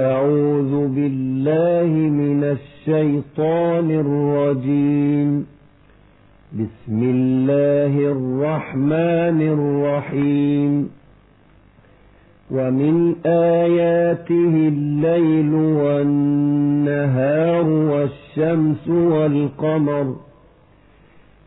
أعوذ بالله من الشيطان الرجيم. بسم الله الرحمن الرحيم. ومن آياته الليل والنهار والشمس والقمر.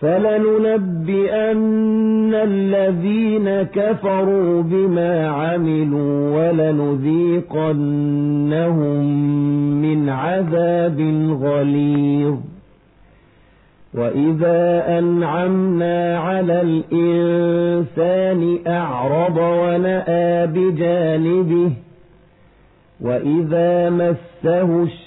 فلننبئن الذين كفروا بما عملوا ولنذيقنهم من عذاب غليظ وإذا أنعمنا على الإنسان أعرض ونأى بجانبه وإذا مسه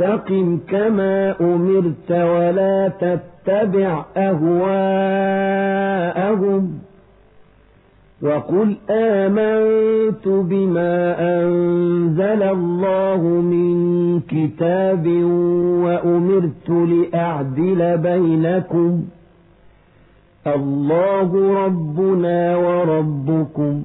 واستقم كما أمرت ولا تتبع أهواءهم وقل آمنت بما أنزل الله من كتاب وأمرت لأعدل بينكم الله ربنا وربكم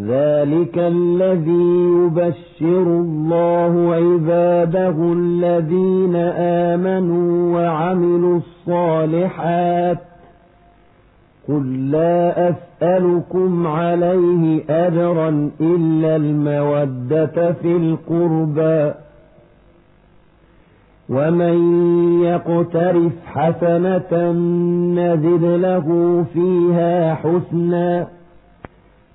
ذلك الذي يبشر الله عباده الذين آمنوا وعملوا الصالحات قل لا أسألكم عليه أجرا إلا المودة في القربى ومن يقترف حسنة نزد له فيها حسنا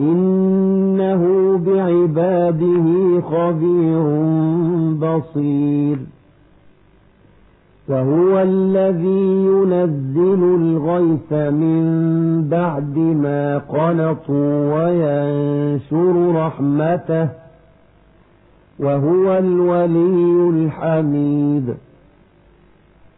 إنه بعباده خبير بصير. وهو الذي ينزل الغيث من بعد ما قنطوا وينشر رحمته وهو الولي الحميد.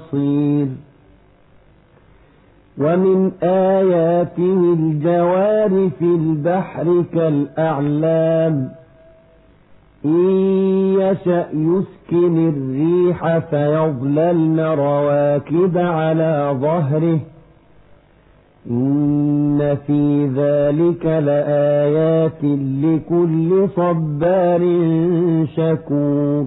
نصير ومن آياته الجوار في البحر كالأعلام. إن يشأ يسكن الريح فيضللن رواكد على ظهره. إن في ذلك لآيات لكل صبار شكور.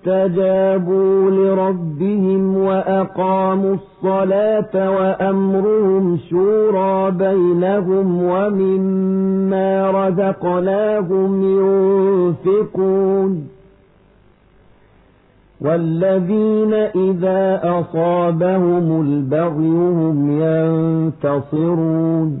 استجابوا لربهم وأقاموا الصلاة وأمرهم شورى بينهم ومما رزقناهم ينفقون والذين إذا أصابهم البغي هم ينتصرون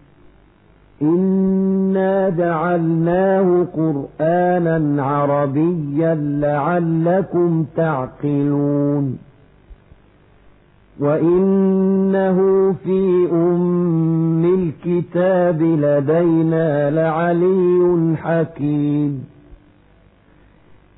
إنا جعلناه قرآنا عربيا لعلكم تعقلون وإنه في أم الكتاب لدينا لعلي حكيم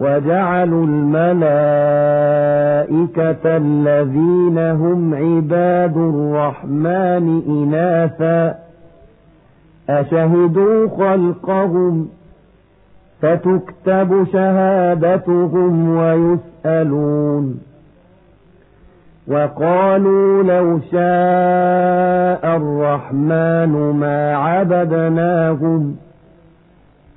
وجعلوا الملائكة الذين هم عباد الرحمن إناثا أشهدوا خلقهم فتكتب شهادتهم ويسألون وقالوا لو شاء الرحمن ما عبدناهم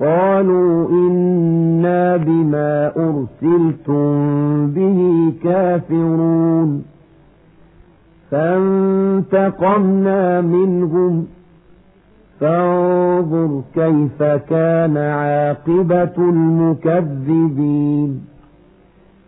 قالوا إنا بما أرسلتم به كافرون. فانتقمنا منهم. فانظر كيف كان عاقبة المكذبين.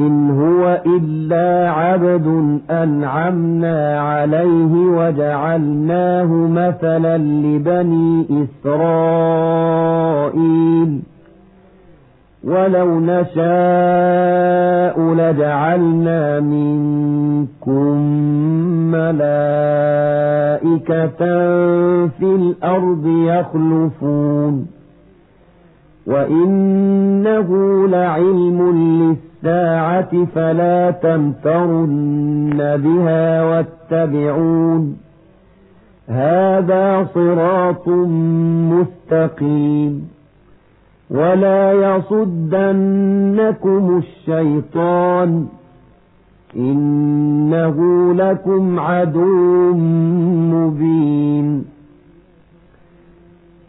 إن هو إلا عبد أنعمنا عليه وجعلناه مثلا لبني إسرائيل. ولو نشاء لجعلنا منكم ملائكة في الأرض يخلفون. وإنه لعلم للساعة فلا تمترن بها واتبعون. هذا صراط مستقيم. ولا يصدنكم الشيطان. إنه لكم عدو مبين.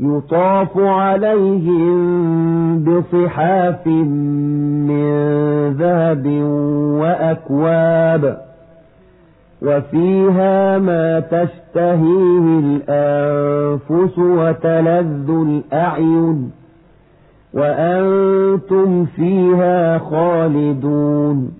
يطاف عليهم بصحاف من ذهب وأكواب وفيها ما تشتهيه الأنفس وتلذ الأعين وأنتم فيها خالدون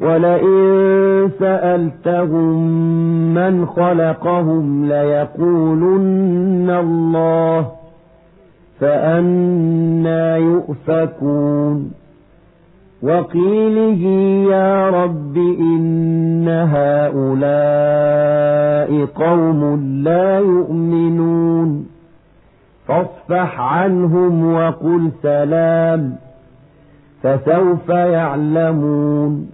ولئن سألتهم من خلقهم ليقولن الله فأنا يؤفكون. وقيله يا رب إن هؤلاء قوم لا يؤمنون. فاصفح عنهم وقل سلام فسوف يعلمون.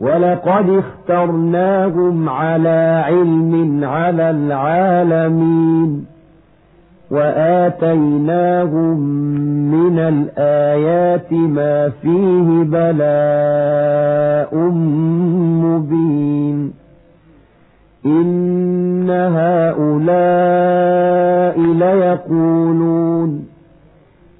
ولقد اخترناهم على علم على العالمين وآتيناهم من الآيات ما فيه بلاء مبين إن هؤلاء ليقولون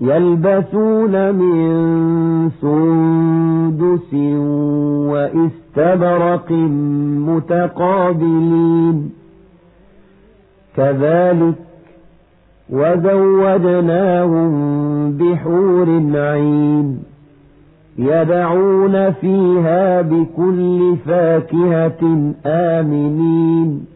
يلبسون من سندس وإستبرق متقابلين. كذلك وزوجناهم بحور عين. يدعون فيها بكل فاكهة آمنين.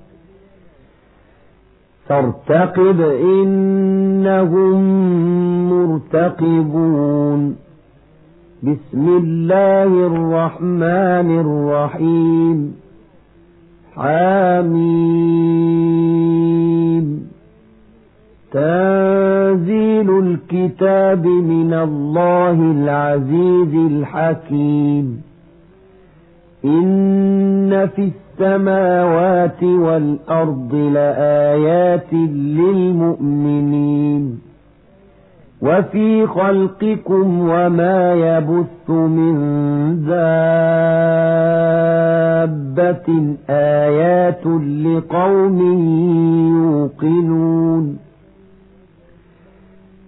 فارتقب إنهم مرتقبون. بسم الله الرحمن الرحيم. حميم تنزيل الكتاب من الله العزيز الحكيم. إن في السماوات والأرض لآيات للمؤمنين وفي خلقكم وما يبث من دابة آيات لقوم يوقنون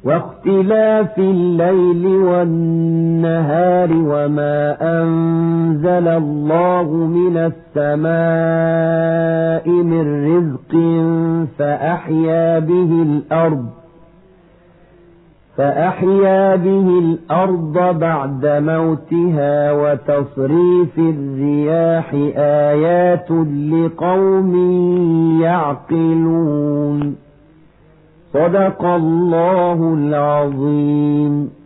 واختلاف الليل والنهار وما أنزل الله من السماء من رزق فأحيا به الأرض فأحيا به الأرض بعد موتها وتصريف الرياح آيات لقوم يعقلون صدق الله العظيم.